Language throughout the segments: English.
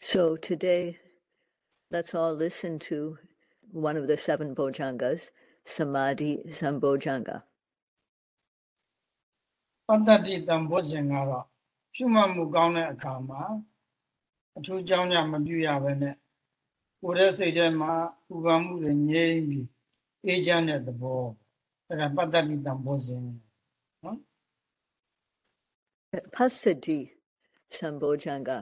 So today let's all listen to one of the seven bojjhangas samadhi sambojjhanga ပန္တတိတံဘုဇင်ကတော့ဖြူမှမူကောင်းတဲ့အခါမှာအထူးကြောင်းကြမပြုရဘဲနဲ့ ကိုယ်ရဲ့စိတ်ထဲမှာဥပ္ပမှုတွေငြိမ်းပြီးအေးချမ်းတဲ့သဘောအဲ့ဒါပတ္တတိတံဘောဇဉ်နော် Passaddhi Sambojjhanga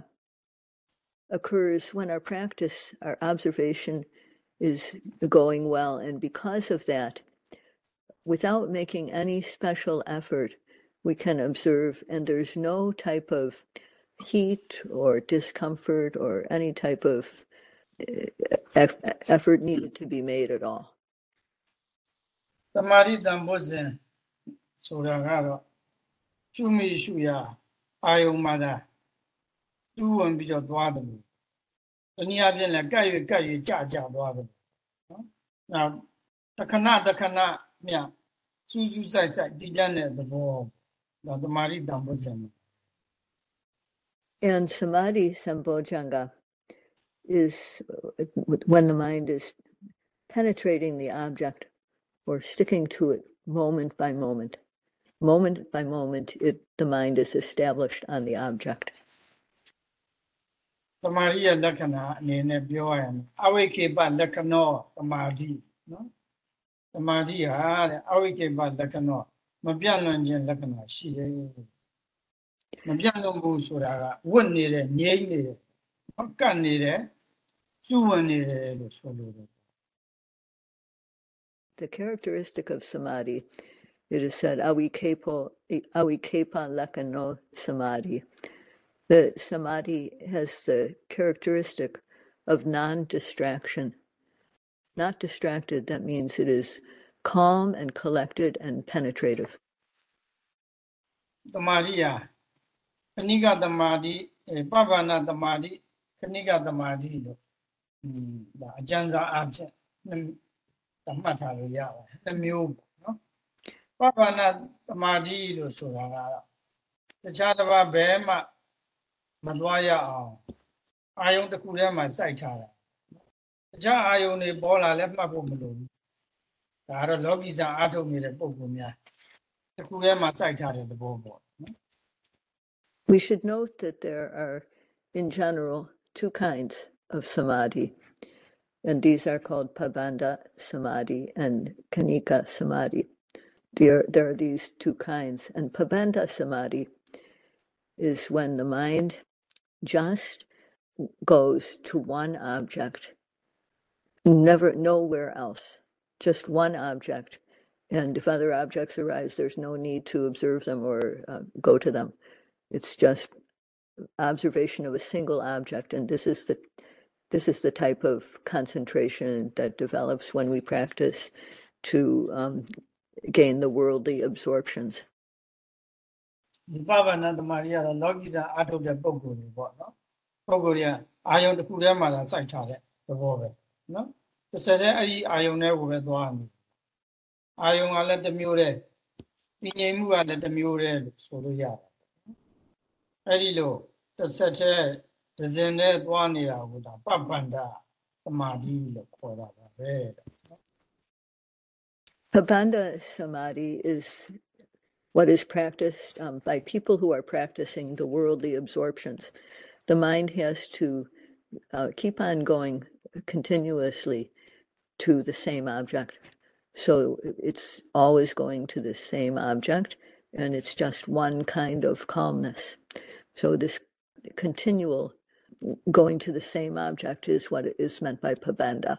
occurs when our practice, our observation is going well. And because of that, without making any special effort, we can observe, and there's no type of heat or discomfort or any type of effort needed to be made at all. တနည်းအားဖြင့်လည်းကပ်၍ကပ်၍ကြကြသွားတယ်နော်။အဲတခဏတခဏမြ။စူးစူးဆိုက်ဆိုက်ဒီတဲ့တဲ့သဘော။ဒါသမာဓိတံပုဇံ။ And samadhi sambojjhanga is uh, when the mind is penetrating the object or sticking to it moment by moment. Moment by moment, it, the mind is established on the object. တမာတိရဲ့လက္ခဏာအနေနဲ့ပြောရရင်အဝိခေပလက္ခဏောတမာတိနော်တမာတိဟာတဲ့အဝိခေပလက္ခဏောမပြတ်လွန်ခြင်းလက္ခဏာရှိတယ်မပြတ်လွန်ဘူးဆိုတာကဝတ်နေတယ်ငြိမ့်နေတယ်ဟောကတ်နေတယ် စုဝင်နေတယ်လို့ဆိုလိုတယ် The characteristic of samadhi, it is said, awikepo, awikepa lakano samadhi. The samadhi has the characteristic of non-distraction. Not distracted, that means it is calm and collected and penetrative. တမာတိဟာခဏိက ဒါအကျဉ်းစားအဖြစ်နှစ်သတ်မှတ်ထားလို့ရပါတယ်တစ်မျိုးပေါ့နော်ပပ္ပနာတမာတိလို့ဆိုတာကတော့တခြားတစ်ပါးဘဲမှမသွားရအောင်အာယုံတစ်ခုထဲမှာစိုက်ထားတာတခြားအာယုံတွေပေါ်လာလဲမှတ်ဖို့မလိုဘူးဒါကတော့လောကီစာအားထုတ်နေတဲ့ပုံပုံများတစ်ခုထဲမှာစိုက်ထားတဲ့သဘောပေါ့နော် We should note that there are, in general, two kinds of samadhi, and these are called pabanda samadhi and kanika samadhi. There, there are these two kinds, and pabanda samadhi is when the mind just goes to one object, never nowhere else, just one object. And if other objects arise, there's no need to observe them or uh, go to them. It's just observation of a single object, and this is the this is the type of concentration that develops when we practice to um, gain the worldly absorptions. ဒီပဗနာသမารီကတော့လောကီစာအထုတ်တဲ့ပုံကိုယ်တွေပေါ့နော်ပုံကိုယ်တွေကအာယုံတစ်ခုထဲမှာသာစိုက်ထားတဲ့သဘောပဲနော်တစ်ဆက်တည်းအဲ့ဒီအာယုံတွေကိုပဲသွားနေအာယုံကလည်းတစ်မျိုးတည်းပြင်းငိမ်မှုကလည်းတစ်မျိုးတည်းလို့ဆိုလို့ရတယ်အဲ့ဒီလိုတစ်ဆက်တ ည်းဒဇင်နဲ့သွားနေတာကိုဒါပပန္ဒသမာဓိလို့ခေါ်တာပါပဲ Pabanda samadhi is what is practiced um, by people who are practicing the worldly absorptions. The mind has to uh, keep on going continuously to the same object. So it's always going to the same object, and it's just one kind of calmness. So this continual going to the same object is what is meant by Pabanda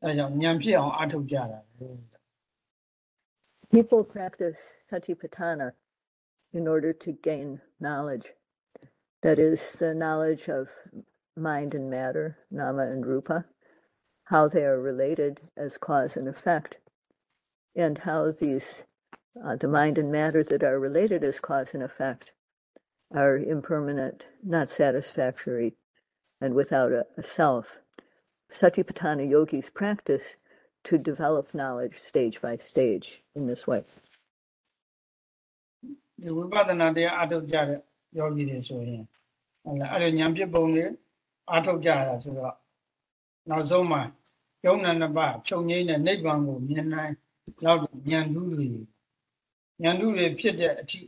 အခုတတိပဒံတရားအားထုတ်တဲ့ပုံပုံများကတော့ဒါဉာဏ်ဖြစ်အောင်အားထုတ်ကြတယ်ယုံနံတရားတွေอืมအဲယုံနံတွေရဲ့အကြောင်းကျိုးဆက်ပုံတွေပေါ့အဲအကြောင်းကျိုးဆက်တရားတွေပေါ်မှာမမြဲစင်းရဲ့သဘောတွေကိုသိတဲ့ဉာဏ်တွေအစဉ်စဉ်ဖြစ်ပုံနော်အဲကြောင့်ဉာဏ်ဖြစ်အောင်အားထုတ်ကြတာပဲ People practice satipatthana in order to gain knowledge. That is the knowledge of mind and matter, nama and rupa, how they are related as cause and effect, and how these, uh, the mind and matter that are related as cause and effect, are impermanent, not satisfactory, and without a, a self. Satipatthana yogis practice to develop knowledge stage by stage in this way. ဒီဝိပဿနာတရားအထုတ်ကြတဲ့ယောဂီတွေဆိုရင်ဟုတ်လားအဲ့ဒါဉာဏ်ပြပုံတွေအထုတ်ကြရတာဆိုတော့နောက်ဆုံးမှာယုံနာနှစ်ပါးချုပ်ငိမ့်တဲ့နိဗ္ဗာန်ကိုမြင်နိုင်လောက်ဉာဏ်ဓုတွေဉာဏ်ဓုတွေဖြစ်တဲ့အထိ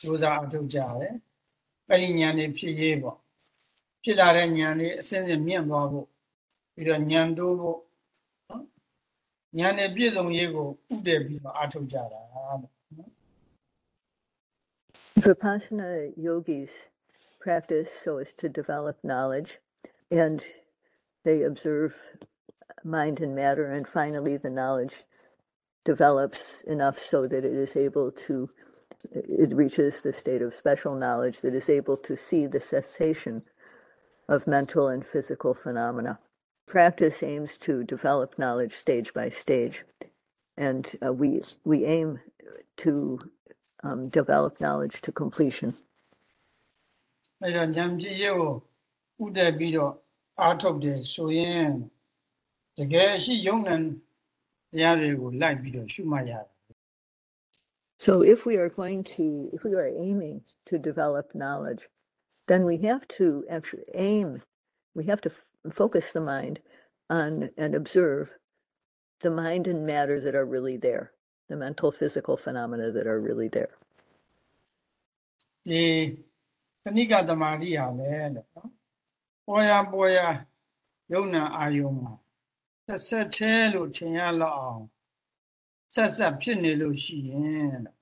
ကြိုးစားအထုတ်ကြရတယ်အဲ့ဒီဉာဏ်တွေဖြစ်ရေးပေါ့ ဖြစ်လာတဲ့ဉာဏ်တွေအစဉ်စဉ်မြင့်သွားဖို့ပြီးတော့ဉာဏ်တိုးဖို့နော်ဉာဏ်နဲ့ပြည့်စုံရေးကိုဥတည်ပြီးတော့အထုတ်ကြတာတဲ့ Vipassana yogis practice so as to develop knowledge and they observe mind and matter, and finally, the knowledge develops enough so that it is able to, it reaches the state of special knowledge that is able to see the cessation of mental and physical phenomena. Practice aims to develop knowledge stage by stage, and uh, we we aim to um, develop knowledge to completion. အဲ့တော့ဉာဏ်ပြည့်ရဲ့ကိုဥတည်ပြီးတော့အားထုတ်တယ်ဆိုရင်တကယ်ရှိယုံနံတရားတွေကိုလိုက်ပြီးတော့ရှုမှတ်ရတယ် So, if we are going to, if we are aiming to develop knowledge, then we have to actually aim, we have to f- focus the mind on and observe the mind and matter that are really there, the mental, physical phenomena that are really there. ဒီခဏိကသမารိဟာလည်းတဲ့နော်ပေါ်ရပေါ်ရယုံနံအာယုံမှာဆက်ဆက်သေးလို့ထင်ရလောက်အောင်ဆက်ဆက်ဖြစ်နေလို့ရှိရင်တဲ့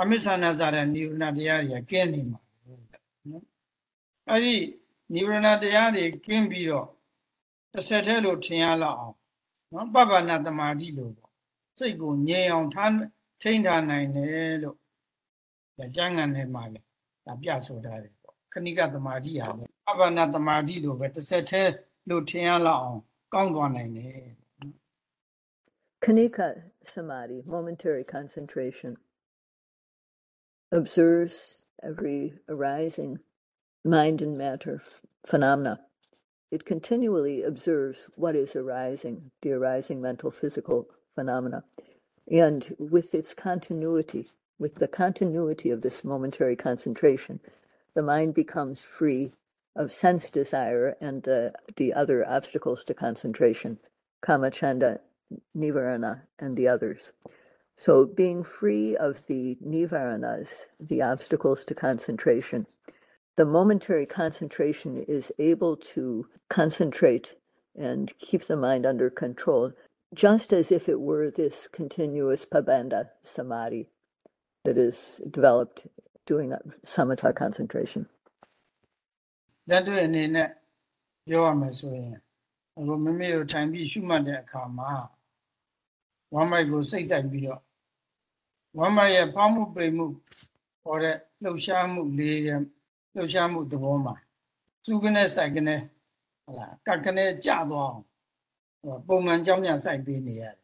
အမိသနာစာတဲ့နိဝရဏတရားတွေကကင်းနေမှာတဲ့နော် အဲ့ဒီနိဝရဏတရားတွေကင်းပြီးတော့တစ်ဆက်သေးလို့ထင်ရလောက်အောင်နော်ပပ္ပနာတမာတိလို့ပေါ့စိတ်ကိုငြိမ်အောင်ထားထိန်းထားနိုင်တယ်လို့ကျမ်းဂန်ထဲမှာလည်းဒါပြဆိုထားတယ်ပေါ့ခဏိကတမာတိဟာလည်းပပ္ပနာတမာတိလို့ပဲတစ်ဆက်သေးလို့ထင်ရလောက်အောင်ကောင်းသွားနိုင်တယ် Kanika samadhi, momentary concentration, observes every arising mind and matter phenomena. It continually observes what is arising, the arising mental physical phenomena. And with its continuity, with the continuity of this momentary concentration, the mind becomes free of sense desire and the, the other obstacles to concentration, kamacchanda, nivarana, and the others. So, being free of the nivaranas, the obstacles to concentration, the momentary concentration is able to concentrate and keep the mind under control, just as if it were this continuous pabanda samadhi that is developed doing samatha concentration. လက်တွေ့အနေနဲ့ပြောရမယ်ဆိုရင်အခုမိမိတို့ထိုင်ပြီးရှုမှတ်တဲ့အခါမှာဝမ်းမိုက်ကိုစိတ်ဆိုင်ပြီးတော့ဝမ်းမိုက်ရဲ့ဖောင်းမှုပိန်မှုဟောတဲ့လှုပ်ရှားမှုလေးရဲ့ လှုပ်ရှားမှုသဘောမှာသူကနေစိုက်ကနေဟလာကတ်ကနေကြသွားအောင်ဟိုပုံမှန်ကြောင်းညစိုက်ပေးနေရတယ်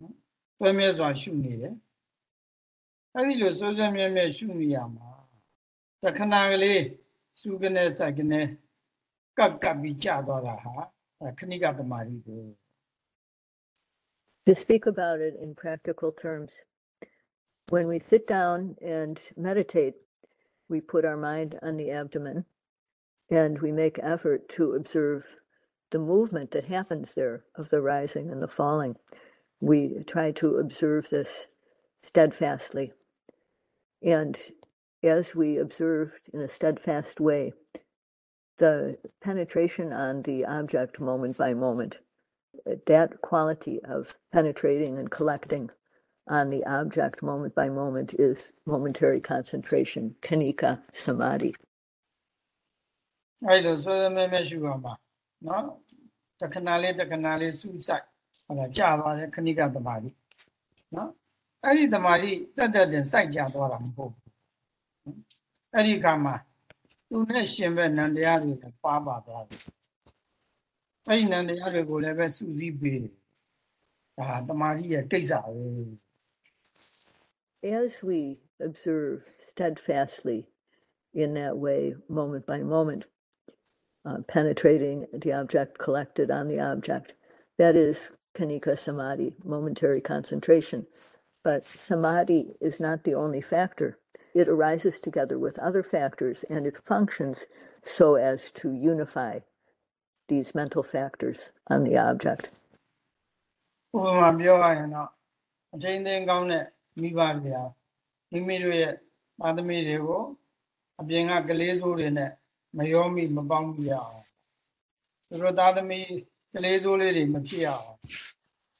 နော်တွဲမြဲစွာရှုနေတယ်အဲဒီလိုစိုးစိုးမြဲမြဲရှုနေရမှာတခဏကလေးစုကနေစိုက်ကနေကတ်ကပ်ပြီးကြသွားတာဟာအဲခဏိကတမာရီကို To speak about it in practical terms, when we sit down and meditate, we put our mind on the abdomen and we make effort to observe the movement that happens there of the rising and the falling. We try to observe this steadfastly. And as we observed in a steadfast way, the penetration on the object moment by moment, that quality of penetrating and collecting on the object moment by moment is momentary concentration, kanika samadhi. အဲ့လိုစိုးစိုးမြဲမြဲရှုရမှာနော်တခဏလေးတခဏလေးစူးစိုက်ဟောလာကြာသွားတယ်ခဏိကတမာရီနော် အဲ့ဒီတမာတိတက်တက်တင်စိုက်ကြသွားတာမဟုတ်ဘူးအဲ့ဒီကမှာသူနဲ့ရှင်ဘက်နန္တရားတွေလည်းပါပါသွားတယ်အဲ့ဒီနန္တရားတွေကိုလည်းပဲစူးစီးပေးတယ်ဒါတမာတိရဲ့ကိစ္စပဲ As we observe steadfastly in that way, moment by moment, uh, penetrating the object, collected on the object, that is kanika samadhi, momentary concentration. But samadhi is not the only factor. It arises together with other factors and it functions so as to unify these mental factors on the object. ဥပမာပြောရရင်တော့အချိန်သိမ်းကောင်းတဲ့ မိဘတွေကမိမိတို့ရဲ့သားသမီးတွေကိုအပြင်ကကလေးစိုးတွေနဲ့မရောမိမပေါင်းမိရအောင်သူတို့သားသမီးကလေးစိုးလေးတွေမဖြစ်ရအောင်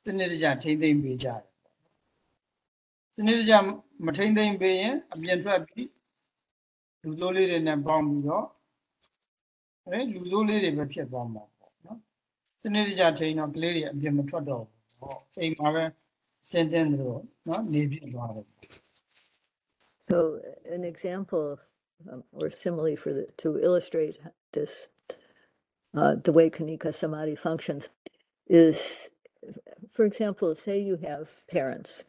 စနစ်တကျထိမ့်သိမ့်ပေးကြတယ်စနစ်တကျမထိမ့်သိမ့်ပေးရင်အပြင်ထွက်ပြီးလူစိုးလေးတွေနဲ့ပေါင်းပြီးတော့အဲလူစိုးလေးတွေပဲဖြစ်သွားမှာပေါ့နော်စနစ်တကျထိမ့်တော့ကလေးတွေအပြင်မထွက်တော့ဘူးပေါ့အိမ်မှာပဲ စင်တင်တယ်လို့နော်နေပြသွားတယ် So, an example um, or simile for the, to illustrate this, uh, the way Kanika Samadhi functions, is, for example, say you have parents,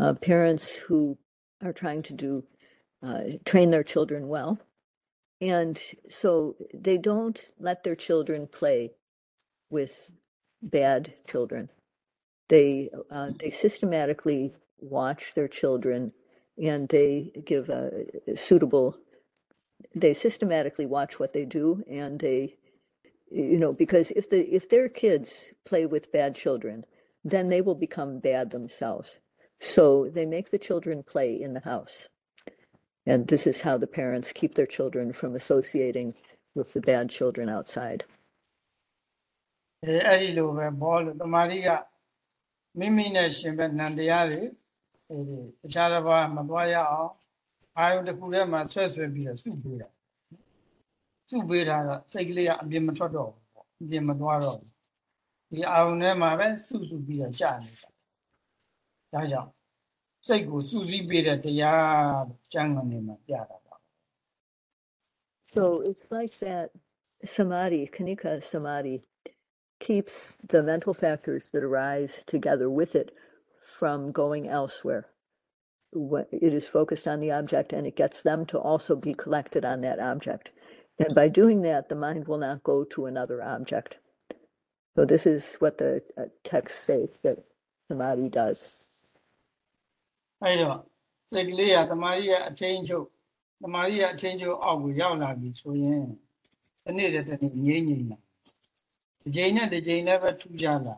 uh, parents who are trying to do uh, train their children well, and so they don't let their children play with bad children. They uh, they systematically watch their children and they give a suitable they systematically watch what they do and they you know because if the if their kids play with bad children then they will become bad themselves so they make the children play in the house and this is how the parents keep their children from associating with the bad children outside အဲအဲ့ဒီလိုပဲဘောလို့တမာရီက မိမိနဲ့ရှင်ဘက်နန္တရားတွေအဲဒီတခြားတစ်ပါးမသွားရအောင်အာယုတစ်ခုထဲမှာဆွဲဆွဲပြီးတော့စုပေးတာစုပေးတာတော့စိတ်ကလေးကအပြင်မထွက်တော့ဘူးပေါ့အပြင်မသွားတော့ဘူးဒီအာယုထဲမှာပဲစုစုပြီးတော့ကြာနေတာဒါကြောင့်စိတ်ကိုစုစည်းပေးတဲ့တရားကျမ်းဂန်တွေမှာပြတာပါ So it's like that samadhi, kanika samadhi, keeps the mental factors that arise together with it from going elsewhere. When It is focused on the object and it gets them to also be collected on that object. And by doing that, the mind will not go to another object. So this is what the uh, text says that samadhi does. အဲဒီတော့စိတ်ကလေးကတမာရီရဲ့အချင်းချုပ်တမာရီရဲ့အချင်းချုပ်အောက်ကိုရောက်လာပြီဆိုရင်ဒီနေ့တည်းတည်းငြိမ့်ငြိမ့်လာ ဒီချိန်နဲ့ဒီချိန်နဲ့ပဲထူးခြားလာ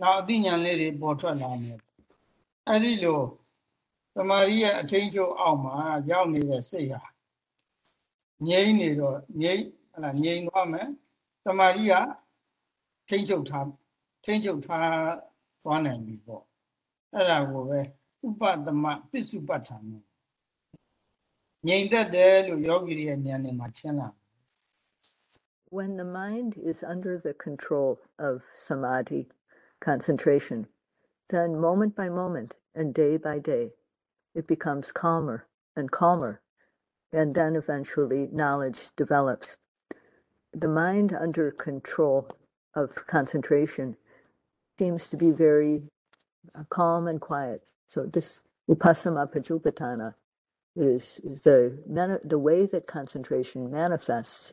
နောက်အသိဉာဏ်လေးတွေပေါ်ထွက်လာမယ်အဲ့ဒီလိုတမာရီရဲ့အချင်းချုပ်အောက်မှာရောက်နေတဲ့စိတ်ဟာငြိမ့်နေတော့ငြိမ့်ဟလာငြိမ့်သွားမယ်တမာရီကထိမ့်ချုပ်ထားထိမ့်ချုပ်ထားသွားနိုင်ပြီပေါ့အဲ့ဒါကိုပဲဥပသမပစ္စုပ္ပတ္ထန်ငြိမ်သက်တယ်လို့ယောဂီတွေရဲ့ဉာဏ်နဲ့မှာထင်လာ When the mind is under the control of samadhi, concentration, then moment by moment and day by day, it becomes calmer and calmer. And then eventually knowledge develops. The mind under control of concentration seems to be very uh, calm and quiet. So this upasama pajupatana is, is the, the way that concentration manifests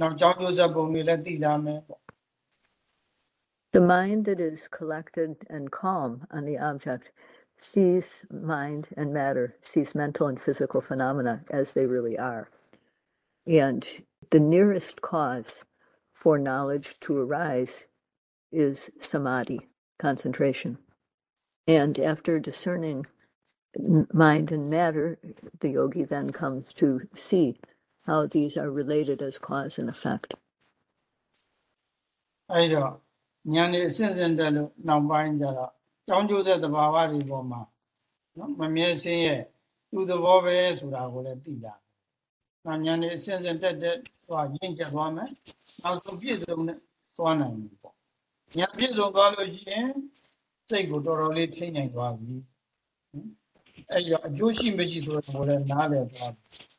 နောက်ကြောင်းကျိုးဆက်ပုံတွေလည်းတီးလာမယ်ပေါ့ The mind that is collected and calm on the object sees mind and matter, sees mental and physical phenomena as they really are. And the nearest cause for knowledge to arise is samadhi, concentration. And after discerning n- mind and matter, the yogi then comes to see how these are related as cause and effect. အဲဒီတော့ဉာဏ်နဲ့အစဉ်စဉ်တက်လို့နောက်ပိုင်းကျတော့ကြောင်းကျိုးတဲ့သဘာဝတွေပေါ်မှာနော်မမြဲစင်းရဲ့သူ့သဘောပဲဆိုတာကိုလည်းသိတာ။နောက်ဉာဏ်နဲ့အစဉ်စဉ်တက်တဲ့သွားရင့်ကျက်သွားမယ်။နောက်ဆုံးပြည့်စုံတဲ့သွားနိုင်ပြီပေါ့။ဉာဏ်ပြည့်စုံသွားလို့ရှိရင်စိတ်ကိုတော်တော်လေးထိနိုင်သွားပြီ။ဟင်အဲဒီတော့အကျိုးရှိမရှိဆိုတာကိုလည်းနားလည်သွားပြီ။အ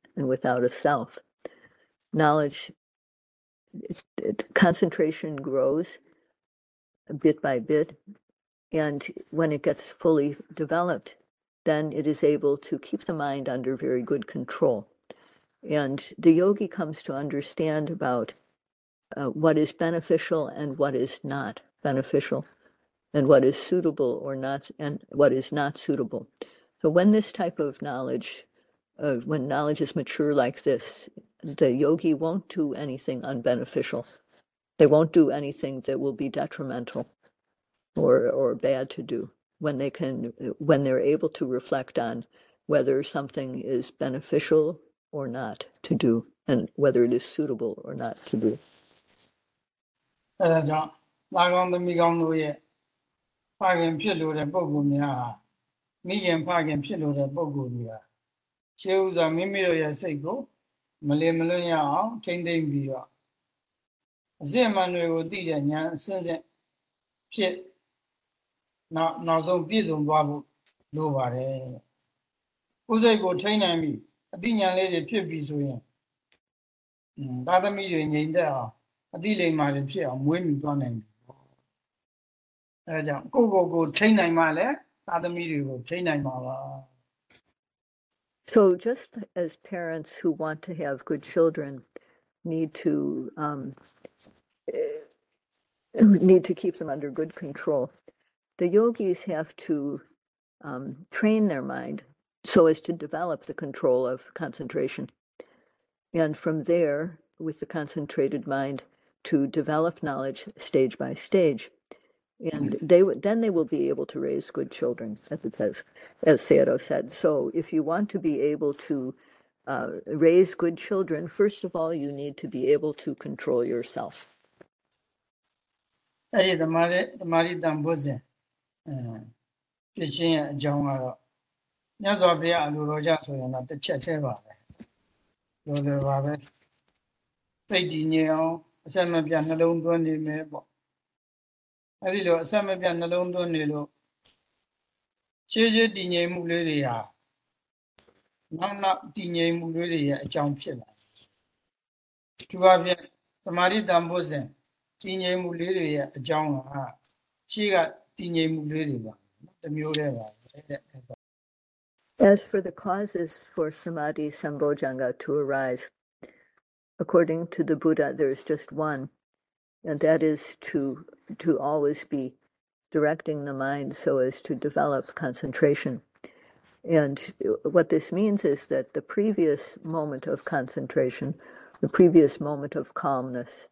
and without a self. Knowledge, concentration grows bit by bit. And when it gets fully developed, then it is able to keep the mind under very good control. And the yogi comes to understand about uh, what is beneficial and what is not beneficial, and what is suitable or not, and what is not suitable. So when this type of knowledge, uh, when knowledge is mature like this, the yogi won't do anything unbeneficial. They won't do anything that will be detrimental or or bad to do when they can when they're able to reflect on whether something is beneficial or not to do and whether it is suitable or not to do. အဲဒါကြောင့်သာကောင်းသမီးကောင်းတို့ရဲ့ဖခင်ဖြစ်လို့တဲ့ပုံကူများဟာမိခင်ဖခင်ဖြစ်လို့တဲ့ပုံကူတွေဟာ ခြေဥစွာမိမိတို့ရဲ့စိတ်ကိုမလင်မလွတ်ရအောင်ထိမ့်သိမ့်ပြီးတော့အစစ်အမှန်တွေကိုသိတဲ့ဉာဏ်အစဉ်စဉ်ဖြစ်နောက်နောက်ဆုံးပြည့်စုံသွားဖို့လိုပါတယ်ဥစိတ်ကိုထိမ့်နိုင်ပြီအသိဉာဏ်လေးတွေဖြစ်ပြီဆိုရင်อืมသာသမီတွေငြိမ်သက်အောင်အတိလိမ္မာတွေဖြစ်အောင်မွေးမြူသွားနိုင်တယ်ပေါ့အဲဒါကြောင့်ကိုယ့်ကိုယ်ကိုထိမ့်နိုင်မှလည်းသာသမီတွေကိုထိမ့်နိုင်မှာပါ So just as parents who want to have good children need to um, eh, need to keep them under good control, the yogis have to um, train their mind so as to develop the control of concentration. And from there, with the concentrated mind, to develop knowledge stage by stage And they would then they will be able to raise good children, as it says, as Sayadaw said. So if you want to be able to uh, raise good children, first of all, you need to be able to control yourself. အဲ့ဒီသမာဓိသမာဓိတန်ဖို့စဉ်အဲဖြစ်ချင်းရဲ့အကြောင်းကတော့မြတ်စွာဘုရားအလိုတော်ကြဆိုရင်တော့တစ်ချက်သေးပါပဲလိုတယ်ပါပဲစိတ်တည်ငြိမ်အောင်အဆက်မပြတ်နှလုံးသွင်းနေမယ်ပေါ့ အဲ့ဒီလိုအဆက်မပြတ်နှလုံးသွင်းနေလို့ရှေးရှေးတည်ငြိမ်မှုလေးတွေဟာနောက်နောက်တည်ငြိမ်မှုလေးတွေရဲ့အကြောင်းဖြစ်လာတယ်သူအပြင်သမာဓိတန်ဖို့စဉ်တည်ငြိမ်မှုလေးတွေရဲ့အကြောင်းကရှေးကတည်ငြိမ်မှုလေးတွေပါတမျိုးတည်းပါတဲ့ As for the causes for samadhi sambojjhanga to arise, according to the Buddha, there is just one, and that is to to always be directing the mind so as to develop concentration. And uh, what this means is that the previous moment of concentration, the previous moment of calmness,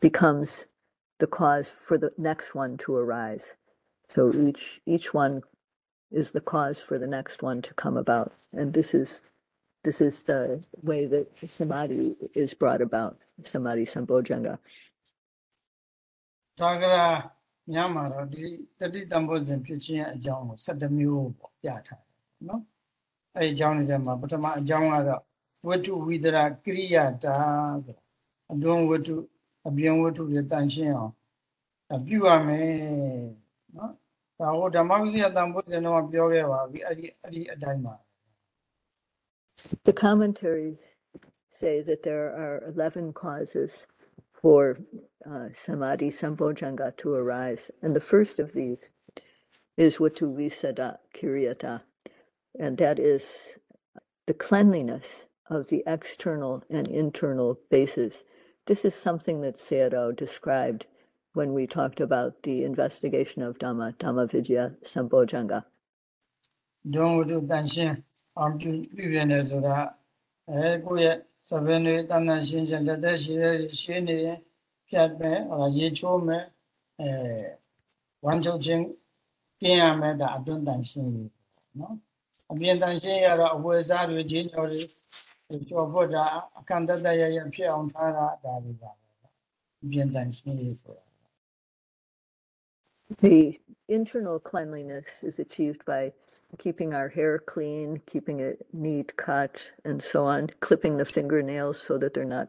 becomes the cause for the next one to arise. So each each one is the cause for the next one to come about. And this is this is the way that samadhi is brought about, samadhi sambojjhanga. သာဂရာညမှာတော့ဒီတတိတံဘောဇဉ်ဖြစ်ခြင်းရဲ့အကြောင်းကို7မျိုးပေါ့ပြထားတယ်နော်အဲဒီအကြောင်းတွေထဲမှာပထမအကြောင်းကတော့ဝတ္ထုဝိဒရာကရိယာတာဆိုအတွင်းဝတ္ထုအပြင်ဝတ္ထုတွေတန်ရှင်းအောင်အဲပြုရမယ်နော်ဒါဟိုဓမ္မဝိဇ္ဇာတံဘောဇဉ်တော့ပြောခဲ့ပါပြီအဲ့ဒီအဲ့ဒီအတိုင်းပါ The commentaries say that there are 11 causes for uh, samadhi sambojjhanga to arise. And the first of these is watu visada kiriyata, and that is the cleanliness of the external and internal bases. This is something that Sayadaw described when we talked about the investigation of Dhamma, Dhamma Vijaya Sambojjhanga. ဒုံဝတ္ထုတန်ရှင်းအောင်ပြုပြင်တယ်ဆိုတာအဲကိုယ့်ရဲ့ သဘင်တွေတန်တန်ရှင်းရှင်းတက်တက်ရှိတဲ့ရှင်းနေရင်ဖြတ်မယ်ဟောရေချိုးမယ်အဲဝမ်းချုပ်ခြင်းกินရမယ်ဒါအတွင်းတန်ရှင်းရေးနော်အပြင်တန်ရှင်းရတော့အဝယ်စားတွေဂျင်းကျော်တွေကြော်ဖို့ဒါအခန့်တက်တက်ရရဖြစ်အောင်ထားတာဒါတွေပါပဲအပြင်တန်ရှင်းရေးဆိုတာ The internal cleanliness is achieved by keeping our hair clean, keeping it neat cut, and so on, clipping the fingernails so that they're not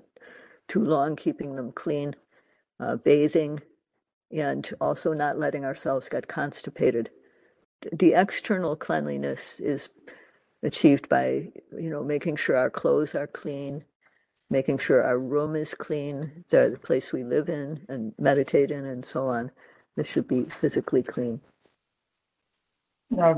too long, keeping them clean, uh, bathing, and also not letting ourselves get constipated. The external cleanliness is achieved by, you know, making sure our clothes are clean, making sure our room is clean, the, place we live in and meditate in, and so on. This should be physically clean. နောက်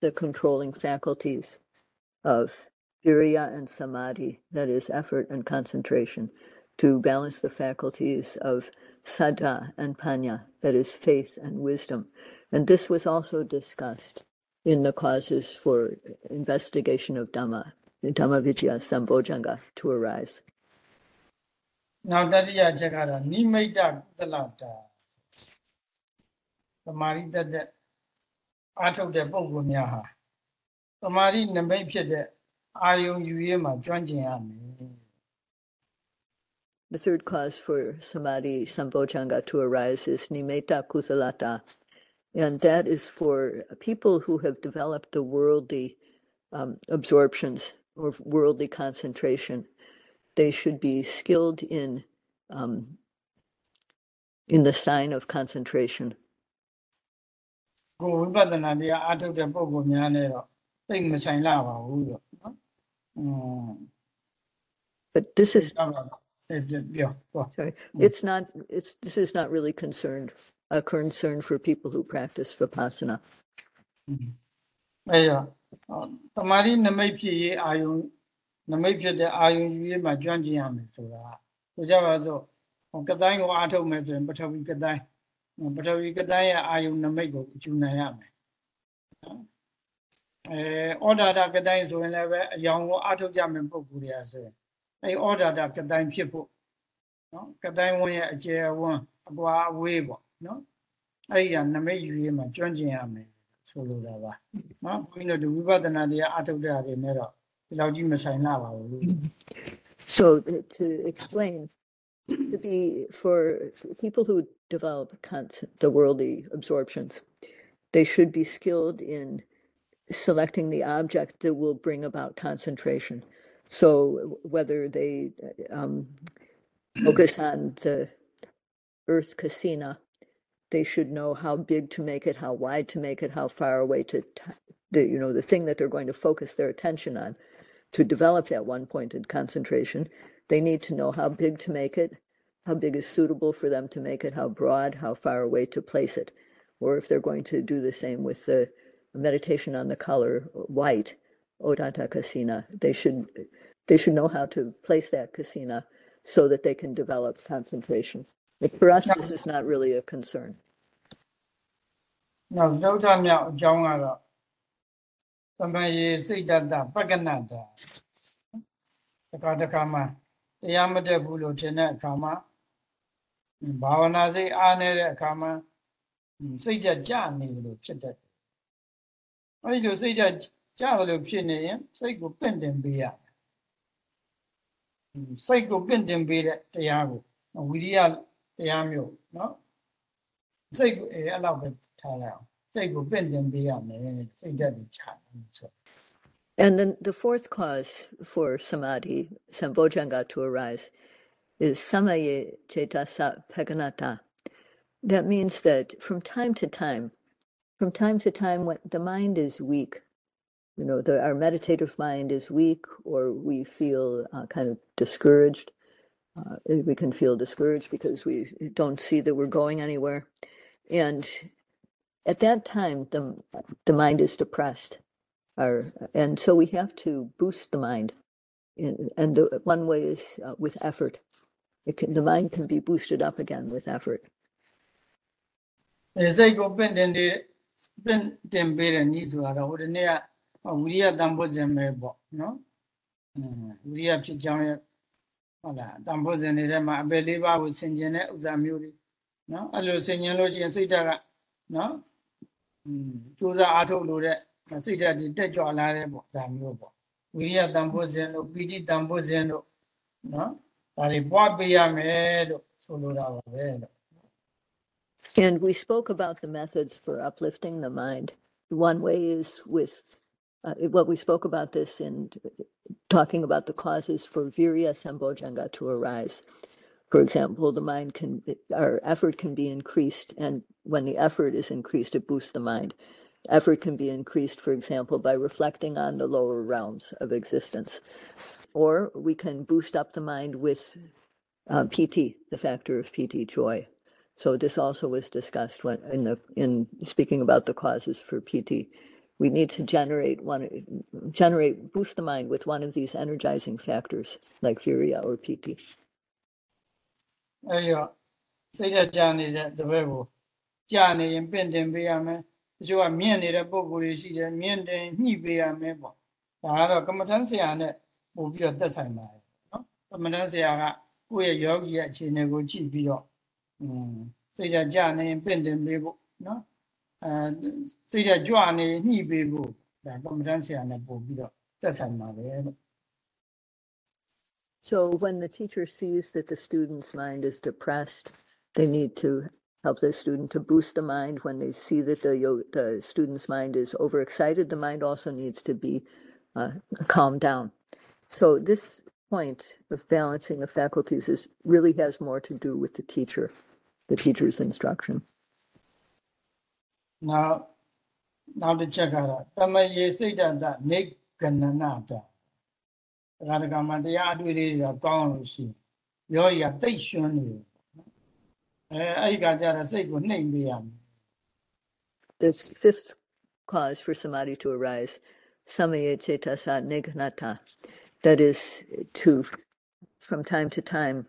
the controlling faculties of virya and samadhi, that is, effort and concentration, to balance the faculties of sadha and panya, that is, faith and wisdom. And this was also discussed in the causes for investigation of Dhamma, Dhamma Vijaya Sambojjhanga to arise. Now, Nimitta Talata. သမာဓိတတ်တဲ့ the third cause for samadhi sambojjhanga to arise is Nimitta kusalata, and that is for people who have developed the worldly um, absorptions or worldly concentration. They should be skilled in um, in the sign of concentration ကိုဝိပဿနာတရားအားထုတ်တဲ့ပုံကိုများနဲ့တော့သိမဆိုင်လာပါဘူးလို့နော်อืม But this is ပြောပါပြောပြော sorry, it's not it's this is not really concerned a concern for people who practice vipassana. အဲဒါတမာရီနမိတ်ဖြစ်ရေးအာယုံနမိတ်ဖြစ်တဲ့အာယုံယူရေးမှာကျွမ်းကျင်ရမယ်ဆိုတာဆိုကြပါစို့ဟိုကတိုင်းကိုအားထုတ်မယ်ဆိုရင်ပထဝီကတိုင်း ပထဝီကတိုင်းရဲ့အာယုံနမိတ်ကိုကျူနိုင်ရမယ်အဲဩဒါဒကတိုင်းဆိုရင်လည်းပဲအယောင်ကိုအားထုတ်ကြမယ်ပုံကူရဆိုရင်အဲဩဒါဒကတိုင်းဖြစ်ဖို့နော်ကတိုင်းဝန်းရဲ့အကျယ်ဝန်းအကွာအဝေးပေါ့နော်အဲ့ဒီကနမိတ်ယူရေးမှာကျွမ်းကျင်ရမယ်ဆိုလိုတာပါနော်ဘုန်းကြီးတို့ဒီဝိပဿနာတရားအားထုတ်တဲ့အားတွေနဲ့တော့ဒီလောက်ကြီးမဆိုင်လာပါဘူး So uh, to explain, to be for people who develop the worldly absorptions, they should be skilled in selecting the object that will bring about concentration. So whether they um, focus on the earth kasina, they should know how big to make it, how wide to make it, how far away to t- the you know the thing that they're going to focus their attention on to develop that one pointed concentration. They need to know how big to make it, how big is suitable for them to make it, how broad, how far away to place it. Or if they're going to do the same with the meditation on the color white, odata kasina, they should they should know how to place that kasina so that they can develop concentration. But for us, this is not really a concern. နောက်သုဒ္ဓမြောက်အကြောင်းကတော့သမယေစိတ်တတပက္ကနတတခါတခါမှတရားမတက်ဘူးလို့ထင်တဲ့အခါမှာ ဘာဝနာစိတ်အားနေတဲ့အခါမှာစိတ်ကြကြနေလို့ဖြစ်တတ်တယ်။အဲဒီလိုစိတ်ကြကြလို့ဖြစ်နေရင်စိတ်ကိုပင့်တင်ပေးရ။စိတ်ကိုပင့်တင်ပေးတဲ့တရားကိုဝိရိယတရားမျိုးနော်။စိတ်ကိုအဲအဲ့လောက်ပဲထားလိုက်အောင်စိတ်ကိုပင့်တင်ပေးရမယ်စိတ်ဓာတ်ကိုချတယ်ဆို And then the fourth cause for samadhi, sambojjhanga, to arise is samaye cetasa paganata. That means that from time to time, from time to time, when the mind is weak, you know, the, our meditative mind is weak, or we feel uh, kind of discouraged. Uh, we can feel discouraged because we don't see that we're going anywhere. And at that time, the, the mind is depressed. Our, and so we have to boost the mind. And, the, one way is uh, with effort It can, the mind can be boosted up again with effort. အဲစိတ်ကိုပင့်တင်တဲ့ပင့်တင်ပေးတဲ့ဤဆိုတာတော့ဟိုဒီနေ့ကဝိရိယတန်ဖိုးစဉ်ပဲပေါ့နော်အင်းဝိရိယဖြစ်ကြောင်းရဲ့ဟုတ်လားတန်ဖိုးစဉ်တွေထဲမှာအပယ်လေးပါးကိုဆင်ခြင်တဲ့ဥစ္စာမျိုးတွေနော်အဲ့လိုဆင်ခြင်လို့ရှိရင်စိတ်ဓာတ်ကနော်อืมကြိုးစားအားထုတ်လို့တဲ့စိတ်ဓာတ်တွေတက်ကြွလာတဲ့ပေါ့ဒါမျိုးပေါ့ဝိရိယတန်ဖိုးစဉ်တို့ပီတိတန်ဖိုးစဉ်တို့နော် and we spoke about the methods for uplifting the mind. One way is with uh, what we spoke about this in talking about the causes for virya sambojjhanga to arise. For example, the mind can, our effort can be increased, and when the effort is increased, it boosts the mind. Effort can be increased, for example, by reflecting on the lower realms of existence. Or we can boost up the mind with uh, piti, the factor of piti joy. So this also was discussed when, in the in speaking about the causes for piti. We need to generate one, generate boost the mind with one of these energizing factors like virya or piti. အဲ့တော့စိတ်ကြကြနေတဲ့တပည့်ကိုကြာနေရင်ပင့်တင်ပေးရမယ်။တချို့ကမြင့်နေတဲ့ပုံကိုယ်တွေရှိတယ်မြင့်တင်ညှိပေးရမယ်ပေါ့။ဒါကတော့ကမ္မထမ်းဆရာနဲ့ ပို့ပြီးတော့သက်ဆိုင်ပါတယ်နော်ကမ္မထမ်းဆရာကကိုယ့်ရဲ့ယောဂီရဲ့အခြေအနေကိုကြည့်ပြီးတော့อืมစိတ်ဓာတ်ကြနေရင်ပင့်တင်ပေးဖို့နော်အဲစိတ်ဓာတ်ကြွနေညှိပေးဖို့ဒါကမ္မထမ်းဆရာနဲ့ပို့ပြီးတော့သက်ဆိုင်ပါတယ်လို့ So when the teacher sees that the student's mind is depressed, they need to help the student to boost the mind. When they see that the yo- the student's mind is overexcited, the mind also needs to be uh, calmed down. So this point of balancing the faculties is really has more to do with the teacher, the teacher's instruction. နောက်နောက်တစ်ချက်ကတော့တမယေစိတ်တတနေကဏနာတဒါကတကမှတရားအတွေ့လေးတွေကောင်းလို့ရှိရင်ယောဂီကတိတ်ရွှန်းနေတယ်အဲအဲ့ဒီကကြတော့စိတ်ကိုနှိမ်ပေးရမယ် The fifth cause for samadhi to arise, samaya cetasa nignata, that is to, from time to time,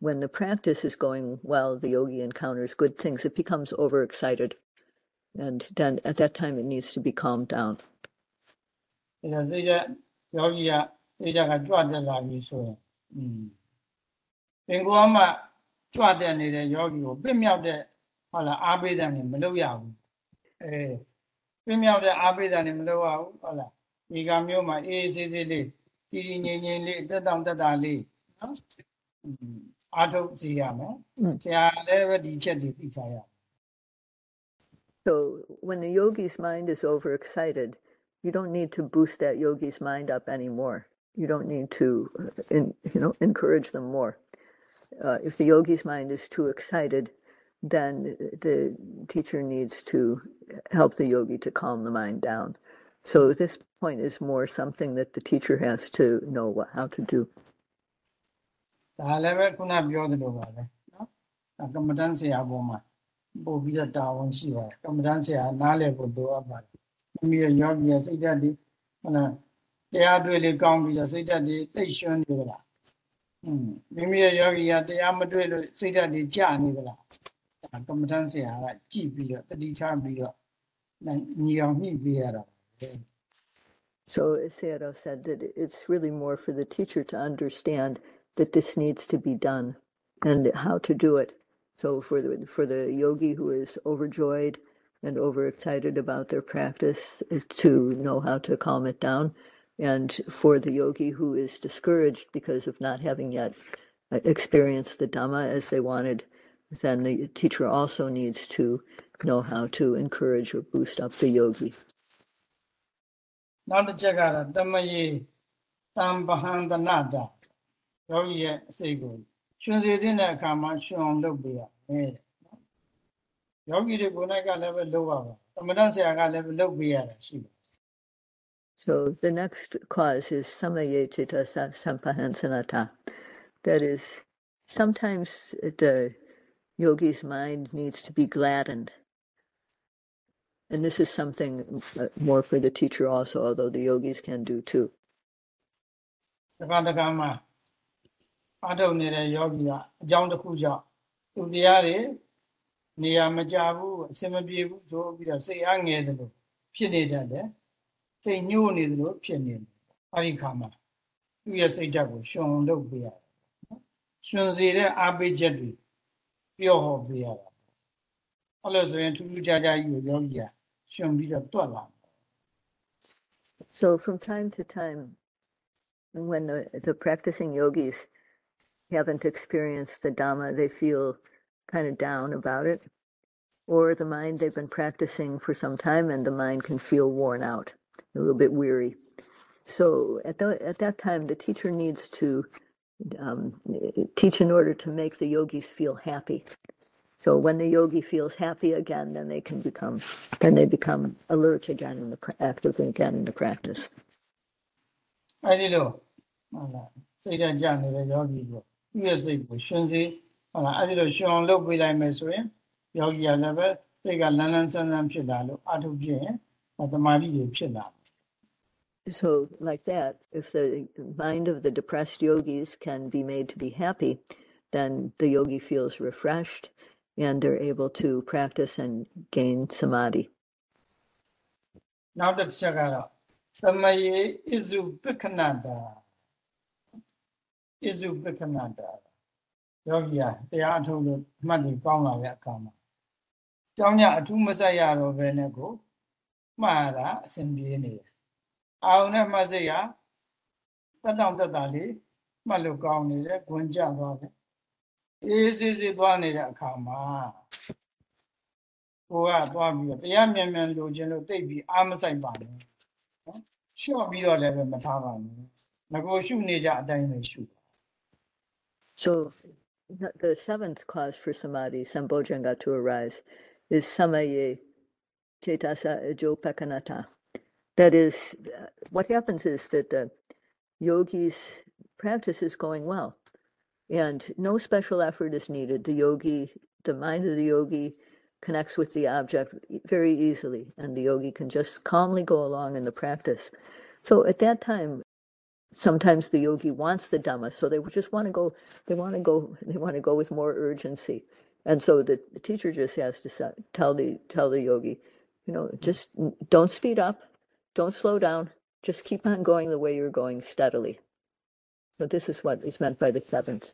when the practice is going well, the yogi encounters good things, it becomes overexcited. And then at that time, it needs to be calmed down. အဲဒါစိတ်ဓာတ်ယောဂီကစိတ်ဓာတ်ကကြွတက်လာပြီဆိုရင်อืมပင်ကောမှကြွတက်နေတဲ့ယောဂီကိုပြင့်မြောက်တဲ့ဟုတ်လားအာဘိဓာန်နေမလုပ်ရဘူးအဲပြင့်မြောက်တဲ့အာဘိဓာန်နေမလုပ်ရဘူးဟုတ်လားဒီကမျိုးမှာအေးအေးဆေးဆေးလေး ကြီးကြီးငြိမ်ငြိမ်လေးတက်တောင့်တက်တာလေးနော်อืมအားထုတ်ကြည့်ရမယ် Mm. ဆရာလည်းပဲဒီချက်တွေသိချရမယ် So when the yogi's mind is overexcited, you don't need to boost that yogi's mind up anymore. You don't need to, uh, in, you know, encourage them more. Uh, if the yogi's mind is too excited, then the teacher needs to help the yogi to calm the mind down. So this point is more something that the teacher has to know what, how to do. ဒါလည်းပဲခုနပြောသလိုပါပဲနော်ဒါကမ္မဋ္ဌာန်းဆရာပေါ်မှာပို့ပြီးတော့တာဝန်ရှိပါတယ်ကမ္မဋ္ဌာန်းဆရာနားလည်ဖို့လိုအပ်ပါတယ်မိမိရဲ့ယောဂီရဲ့စိတ်ဓာတ်တွေဟုတ်လားတရားတွေ့လေးကောင်းပြီးတော့စိတ်ဓာတ်တွေတိတ်ရွှန်းနေကြလားอืมမိမိရဲ့ယောဂီကတရားမတွေ့လို့စိတ်ဓာတ်တွေကျနေကြလားဒါကမ္မဋ္ဌာန်းဆရာကကြည့်ပြီးတော့တတိချပြီးတော့ညီအောင်ညှိပေးရတာ ပဲ So Sayadaw said that it's really more for the teacher to understand that this needs to be done and how to do it. So for the for the yogi who is overjoyed and overexcited about their practice to know how to calm it down. And for the yogi who is discouraged because of not having yet uh, experienced the Dhamma as they wanted, then the teacher also needs to know how to encourage or boost up the yogi. နောက်တစ်ချက်ကတော့တမယေတံပဟန္တနာတာယောဂီရဲ့အစိတ်ကိုရှင်စေတဲ့အခါမှာရှင်အောင်လုပ်ပေးရမယ်ယောဂီတွေကိုယ်၌ကလည်းပဲလုပ်ရပါသမထဆရာကလည်းပဲလုပ်ပေးရတာရှိတယ် So the next cause is samaye chitta sampahansanata. That is, sometimes the yogi's mind needs to be gladdened. And this is something uh, more for the teacher also, although the yogis can do too. တခါတခါမှာအထုတ်နေတဲ့ယောဂီကအကြောင်းတစ်ခုကြောင့်သူတရားတွေနေရာမကြဘူးအစင်မပြေဘူးဆိုပြီးတော့စိတ်အားငယ်တယ်လို့ဖြစ်နေတတ်တယ်စိတ်ညှို့နေတယ်လို့ဖြစ်နေတယ်အဲဒီခါမှာသူ့ရဲ့စိတ်ဓာတ်ကိုရှင်လုပ်ပေးရတယ်နော်ရှင်စေတဲ့အားပေးချက်တွေပြောဟောပေးရတာအဲ့လိုဆိုရင်ထူးထူးခြားခြားကြီးကိုယောဂီက ရှင်ပြီးတော့တွက်လာတယ် So from time to time, when the, the practicing yogis haven't experienced the Dhamma, they feel kind of down about it. Or the mind, they've been practicing for some time and the mind can feel worn out, a little bit weary. So at, the, at that time, the teacher needs to um, teach in order to make the yogis feel happy. So when the yogi feels happy again, then they can become, then they become alert again in the pra- active again in the practice. အဲဒီလိုဟုတ်လားစိတ်ဓာတ်ကြနေတဲ့ယောဂီကိုသူ့ရဲ့စိတ်ကိုရှင်စေဟုတ်လားအဲဒီလိုရှင်အောင်လုပ်ပေးလိုက်မယ်ဆိုရင်ယောဂီကလည်းပဲစိတ်ကလန်းလန်းဆန်းဆန်းဖြစ်လာလို့အထုဖြစ်ရင်သမာဓိတွေဖြစ်လာတယ် So, like that, if the mind of the depressed yogis can be made to be happy, then the yogi feels refreshed and they're able to practice and gain samadhi. နောက်တစ်ချက်ကတော့သမယေဣဇုပက္ခဏတာဣဇုပက္ခဏတာယောဂီကတရားအထုတ်လို့အမှတ်တွေကောင်းလာတဲ့အခါမှာကြောင်းညအထူးမဆက်ရတော့ဘဲနဲ့ကိုမှားတာအစဉ်ပြေနေတယ်အာုံနဲ့မှတ်စိတ်ကတက်တောင့်တက်တာလေးမှတ်လို့ကောင်းနေတယ်ဂွင်ကြသွားတယ် So, the seventh cause for samadhi, sambojjhanga to arise, is samaye cetasa ejo pakanata. That is, uh, what happens is that the yogi's practice is going well, and no special effort is needed. The yogi, the mind of the yogi, connects with the object very easily, and the yogi can just calmly go along in the practice. So, at that time, sometimes the yogi wants the dhamma, so they just want to go. They want to go. They want to go with more urgency, and so the, the teacher just has to tell the tell the yogi, you know, just don't speed up, don't slow down, just keep on going the way you're going steadily. So this is what is meant by the seventh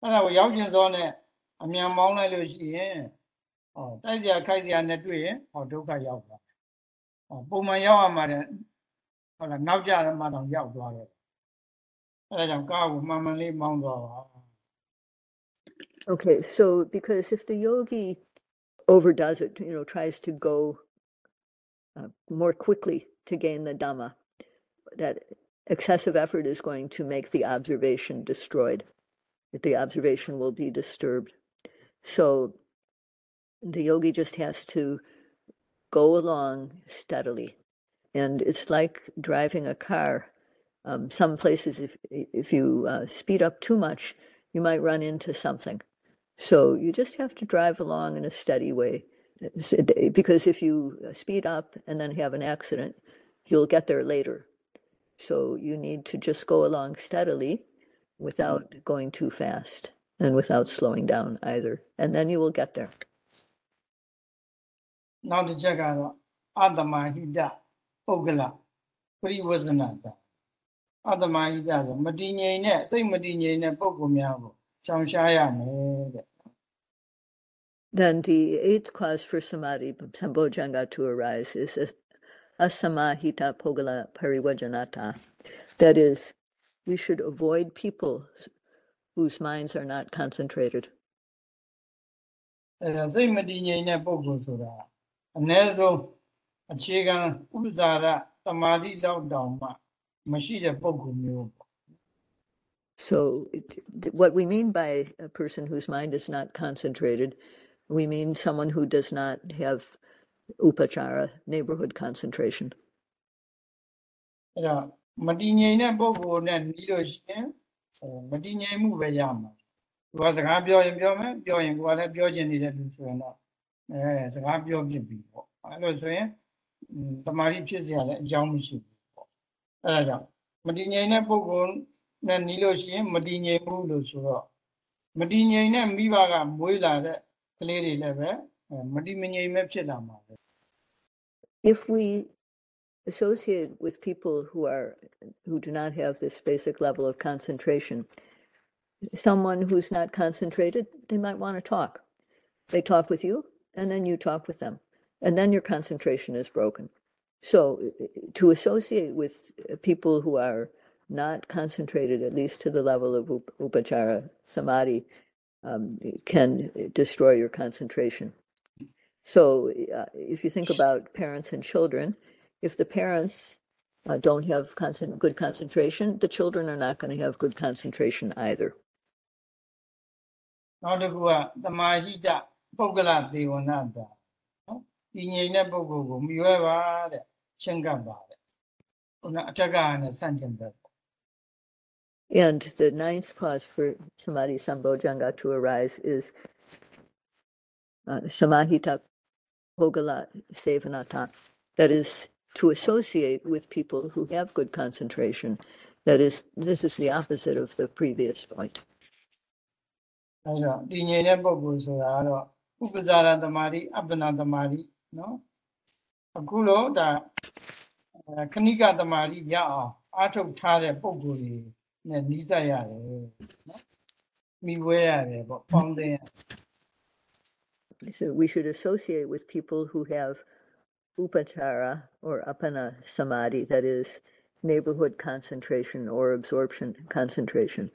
အဲ့ဒါကိုရောက်ကျင်စောနဲ့အမြန်မောင်းလိုက်လို့ရှိရင်ဟောတိုက်စရာခိုက်စရာနဲ့တွေ့ရင်ဟောဒုက္ခရောက်သွားတယ်ဟောပုံမှန်ရောက်ရမှာတဲ့ဟုတ်လားနောက်ကြရမှတော့ရောက်သွားတယ်အဲ့ဒါကြောင့်ကားကိုမှန်မှန်လေးမောင်းသွားပါ Okay, so because if the yogi overdoes it, you know, tries to go uh, more quickly to gain the Dhamma, that excessive effort is going to make the observation destroyed. The observation will be disturbed. So the yogi just has to go along steadily. And it's like driving a car. Um, some places, if, if you uh, speed up too much, you might run into something. So you just have to drive along in a steady way. Because if you uh, speed up and then have an accident, you'll get there later. So you need to just go along steadily without going too fast and without slowing down either. And then you will get there. Then the eighth cause for samadhi, sambojjhanga, to arise is asamahita puggala parivajjanata. That is, we should avoid people whose minds are not concentrated. အဲဒါစိတ်မတည်ငြိမ်တဲ့ပုံကူဆိုတာအ ਨੇ ဆုံးအခြေခံဥပဇာရတမာတိလောက်တောင်မှမရှိတဲ့ပုံကူမျိုးပေါ့ So, it, th- what we mean by a person whose mind is not concentrated, we mean someone who does not have upachara, neighborhood concentration. အဲ့တော့ မတည်ငြိမ်တဲ့ပုံကိုယ်နဲ့နှီးလို့ရှိရင်မတည်ငြိမ်မှုပဲရမှာသူကစကားပြောရင်ပြောမယ်ပြောရင်ကိုယ်ကလည်းပြောချင်နေတဲ့သူဆိုရင်တော့အဲစကားပြောဖြစ်ပြီပေါ့အဲလိုဆိုရင်တမာတိဖြစ်စရာလည်းအကြောင်းမရှိဘူးပေါ့အဲဒါကြောင့်မတည်ငြိမ်တဲ့ပုံကိုယ်နဲ့နှီးလို့ရှိရင်မတည်ငြိမ်ဘူးလို့ဆိုတော့မတည်ငြိမ်တဲ့မိဘကမွေးလာတဲ့ကလေးတွေလည်းပဲမတည်မငြိမ်ပဲဖြစ်လာမှာပဲ if we associate with people who are who do not have this basic level of concentration, someone who's not concentrated, they might want to talk. They talk with you, and then you talk with them, and then your concentration is broken. So, to associate with uh, people who are not concentrated, at least to the level of upachara samadhi, um, can destroy your concentration. So, uh, if you think about parents and children, if the parents uh, don't have concent- good concentration, the children are not going to have good concentration either. And the ninth cause for samadhi sambojjhanga to arise is uh, samahita puggala sevanata, that is to associate with people who have good concentration. That is, this is the opposite of the previous point. အဲဒါဒီငြိမ်တဲ့ပုဂ္ဂိုလ်ဆိုတာကတော့ဥပဇာရသမာဓိအပ္ပနာသမာဓိနော်အခုလို့ဒါအဲခဏိကသမာဓိရအောင်အားထုတ်ထားတဲ့ပုဂ္ဂိုလ်တွေနဲ့နှီးစပ်ရတယ်နော်မိဝဲရတယ်ပေါ့ပေါင်းတဲ့ So we should associate with people who have upachara or appana samadhi, that is, neighborhood concentration or absorption concentration,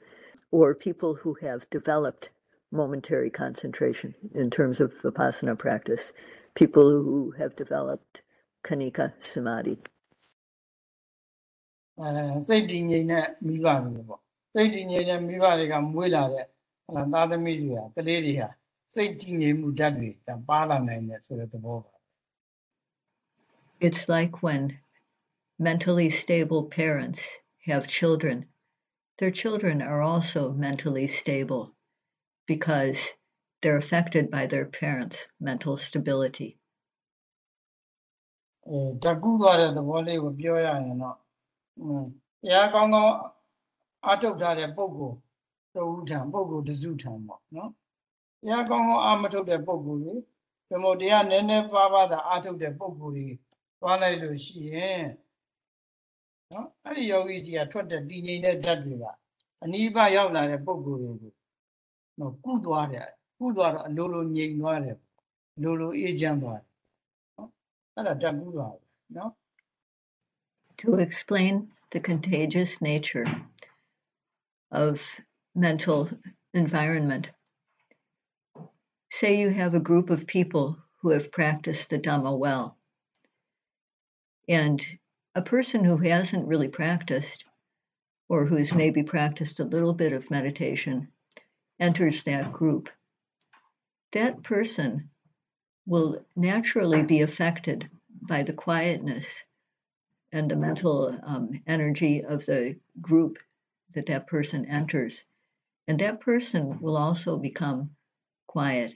or people who have developed momentary concentration in terms of vipassana practice, people who have developed khanika samadhi. စိတ်တည်ငြိမ်တဲ့မိဘတွေပေါ့စိတ်တည်ငြိမ်တဲ့မိဘတွေကမွေးလာတဲ့သားသမီးတွေကကလေးတွေကစိတ်တည်ငြိမ်မှုဓာတ်တွေပါလာနိုင်တယ်ဆိုတဲ့သဘောပါ It's like when mentally stable parents have children. Their children are also mentally stable because they're affected by their parents' mental stability. အဲဓာတ်ကူးသွားတဲ့သဘောလေးကိုပြောရရင်တော့อืมတရားကောင်းကောင်းအားထုတ်ထားတဲ့ပုံကိုတဝူထံပုံကိုတစုထံပေါ့နော်တရားကောင်းကောင်းအားမထုတ်တဲ့ပုံကိုတွေဓမ္မတရားနည်းနည်းပါးပါးသာအားထုတ်တဲ့ပုံကိုတွေ သွားလိုက်လို့ရှိရင်နော်အဲ့ဒီယောဂီစီကထွက်တဲ့တည်ငြိမ်တဲ့ဓာတ်တွေကအနိဗ္ဗာန်ရောက်လာတဲ့ပုံကိုတွေကိုနော်ကုသွားတယ်ကုသွားတော့အလိုလိုငြိမ်သွားတယ်အလိုလိုအေးချမ်းသွားတယ်နော်အဲ့ဒါဓာတ်ကူးသွားတယ်နော် To explain the contagious nature of mental environment, say you have a group of people who have practiced the Dhamma well, And a person who hasn't really practiced or who's maybe practiced a little bit of meditation enters that group. That person will naturally be affected by the quietness and the mental um, energy of the group that that person enters. And that person will also become quiet.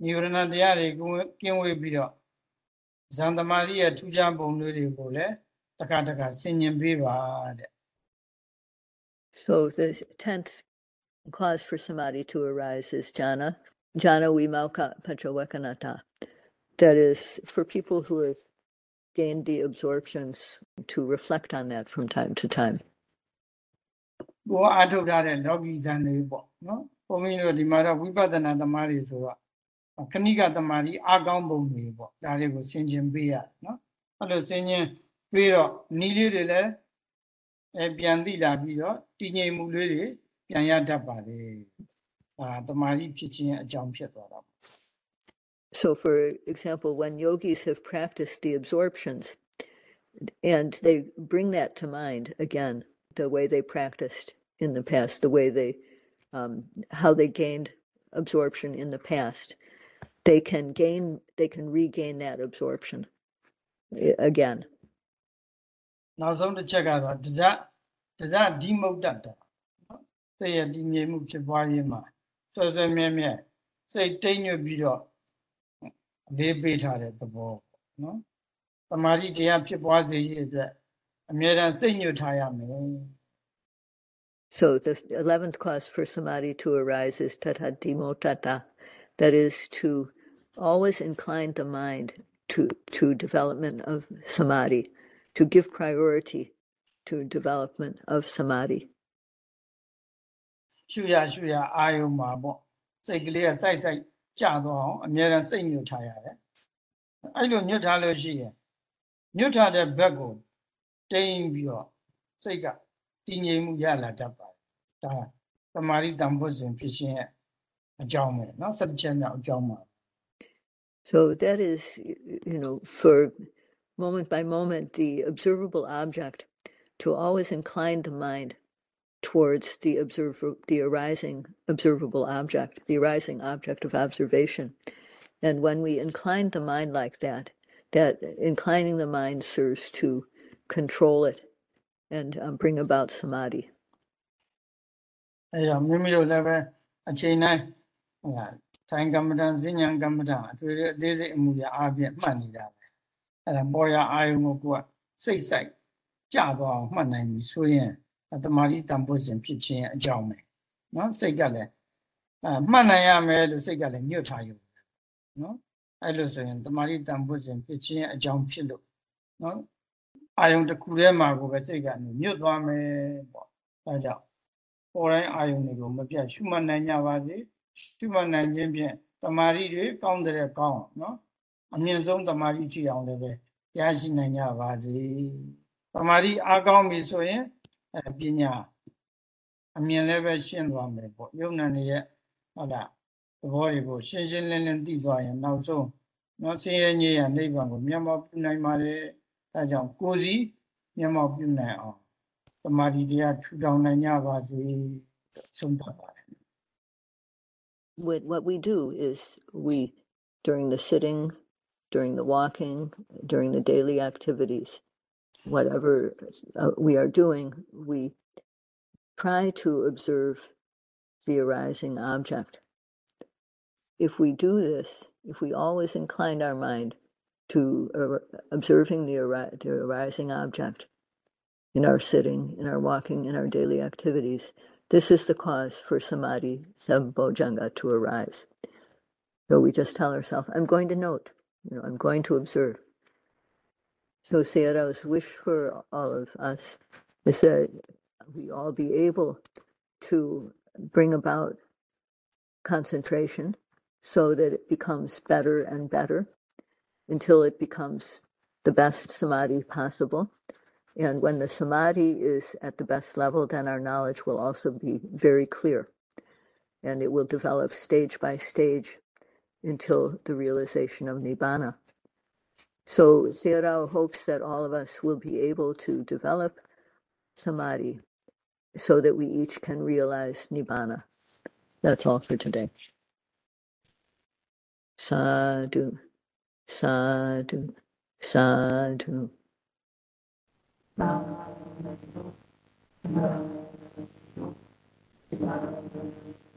So the 10th cause for samadhi to arise is jhana. Jhana vimokkha paccavekkhanata that is for people who have gained the absorptions to reflect on that from time to time. ကိုအထုတ်ထားတဲ့လောကီဇန်တွေပေါ့နော်ဘုန်းကြီးတို့ဒီမှာတော့ဝိပဿနာသမားတွေဆိုတော့ ခဏိကသမားကြီးအားကောင်းပုံတွေပေါ့ဒါတွေကိုဆင်ခြင်ပေးရနော်အဲ့လိုဆင်ခြင်ပေးတော့နီးလေးတွေလည်းအဲပြန်သိလာပြီးတော့တည်ငြိမ်မှုလေးတွေပြန်ရတတ်ပါလေဒါသမာဓိဖြစ်ခြင်းအကြောင်းဖြစ်သွားတာ So, for example, when yogis have practiced the absorptions and they bring that to mind again, the way they practiced in the past, the way they, um, how they gained absorption in the past, they can gain they can regain that absorption eh, again. နောက်ဆုံးတစ်ချက်ကတော့တကြတကြဒီမုတ်တတ်တာတည့်ရဒီငြိမ်မှုဖြစ်ပွားရင်းမှာဆွဲဆွဲမြဲမြဲစိတ်တိတ်ညွတ်ပြီးတော့လေးပေးထားတဲ့သဘောနော်တမာတိတရားဖြစ်ပွားစေရအတွက်အမြဲတမ်းစိတ်ညွတ်ထားရမယ် So the eleventh cause for samadhi to arise is tadadhimuttata, that is to always incline the mind to, to development of samadhi, to give priority to development of samadhi. ရှုရရှုရအာယုံမှာပေါ့စိတ်ကလေးကစိုက်စိုက်ကြသွားအောင်အမြဲတမ်းစိတ်ညွတ်ထားရတယ်အဲ့လိုညွတ်ထားလို့ရှိရင်ညွတ်ထားတဲ့ဘက်ကိုတိမ်ပြီးတော့စိတ်ကတည်ငြိမ်မှုရလာတတ်ပါတယ်ဒါသမာဓိတန်ဖို့စဉ်ဖြစ်ခြင်းရဲ့အကြောင်းပဲเนาะဆက်တစ်ချက်မြောက်အကြောင်းပါ So, that is, y- y- you know, for moment by moment, the observable object to always incline the mind towards the observer, the arising observable object, the arising object of observation. And when we incline the mind like that, that inclining the mind serves to control it and um, bring about samadhi. အဲဒါမိမိတို့လည်းပဲအချိန်တိုင်းဟိုဟာ ထိုင်ကမ္မဋ္ဌာန်စဉ်ညာကမ္မဋ္ဌာန်အထွေထွေအသေးစိတ်အမှုရာအပြည့်မှတ်နေတာပဲအဲ့ဒါပေါ်ရအာယုံကိုကိုယ်ကစိတ်ဆိုင်ကြသွားအောင်မှတ်နိုင်ပြီဆိုရင်တမာတိတန်ဖို့စဉ်ဖြစ်ခြင်းအကြောင်းပဲနော်စိတ်ကလည်းအမှတ်နိုင်ရမယ်လို့စိတ်ကလည်းညွတ်ထားယူနော်အဲ့လိုဆိုရင်တမာတိတန်ဖို့စဉ်ဖြစ်ခြင်းအကြောင်းဖြစ်လို့နော်အာယုံတစ်ခုထဲမှာကိုပဲစိတ်ကညွတ်သွားမယ်ပေါ့အဲဒါကြောင့်ပေါ်တိုင်းအာယုံတွေကိုမပြတ်ရှုမှတ်နိုင်ကြပါစေ။ ရှုမှတ်နိုင်ခြင်းဖြင့်တမာရီတွေကောင်းတဲ့ကောင်းနော်အမြင့်ဆုံးတမာရီကြည့်အောင်လည်းပဲရရှိနိုင်ကြပါစေတမာရီအားကောင်းပြီဆိုရင်ပညာအမြင်လည်းပဲရှင်းသွားမယ်ပေါ့ယုံနာနေရဲ့ဟုတ်လားသဘောတွေကိုရှင်းရှင်းလင်းလင်းသိသွားရင်နောက်ဆုံးနော်ဆင်းရဲငြိမ်းရာနိဗ္ဗာန်ကိုမျက်မှောက်ပြုနိုင်ပါလေအဲကြောင့်ကိုယ်စီမျက်မှောက်ပြုနိုင်အောင်တမာရီတရားထူထောင်နိုင်ကြပါစေဆုံးသတ်ပါ What, what we do is we, during the sitting, during the walking, during the daily activities, whatever uh, we are doing, we try to observe the arising object. If we do this, if we always incline our mind to ar- observing the, the arising object in our sitting, in our walking, in our daily activities, this is the cause for samadhi, sambojjhanga, to arise. So we just tell ourselves, I'm going to note, you know, I'm going to observe. So Sayadaw's wish for all of us is that we all be able to bring about concentration so that it becomes better and better until it becomes the best samadhi possible. And when the samadhi is at the best level, then our knowledge will also be very clear. And it will develop stage by stage until the realization of Nibbana. So Sayadaw hopes that all of us will be able to develop samadhi so that we each can realize Nibbana. That's all for today. Sadhu, sadhu, Sadhu. Nam Nam Nam